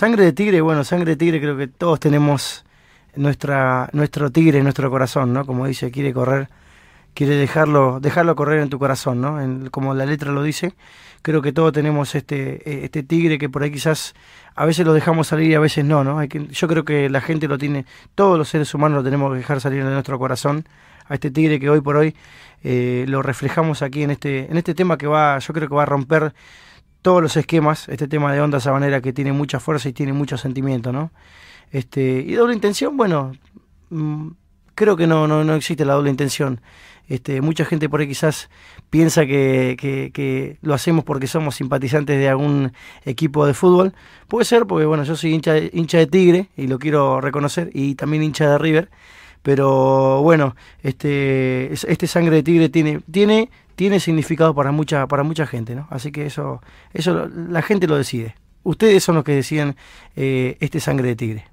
Sangre de tigre, bueno, sangre de tigre creo que todos tenemos nuestra, nuestro tigre en nuestro corazón, ¿no? Como dice, quiere correr, quiere dejarlo, dejarlo correr en tu corazón, ¿no? como la letra lo dice, creo que todos tenemos este, este tigre que por ahí quizás a veces lo dejamos salir y a veces no, ¿no? Hay que, yo creo que la gente lo tiene, todos los seres humanos lo tenemos que dejar salir de nuestro corazón, a este tigre que hoy por hoy eh, lo reflejamos aquí en este, en este tema que va, yo creo que va a romper todos los esquemas, este tema de onda sabanera que tiene mucha fuerza y tiene mucho sentimiento, ¿no? Este, y doble intención, bueno, mm, creo que no, no, no existe la doble intención. Este, mucha gente por ahí quizás piensa que, que, lo hacemos porque somos simpatizantes de algún equipo de fútbol. Puede ser porque, bueno, yo soy hincha, hincha de Tigre y lo quiero reconocer, y también hincha de River. Pero bueno, este, este sangre de tigre tiene, tiene, tiene significado para mucha, para mucha gente, ¿no? Así que eso, eso la gente lo decide. Ustedes son los que deciden eh, este sangre de tigre.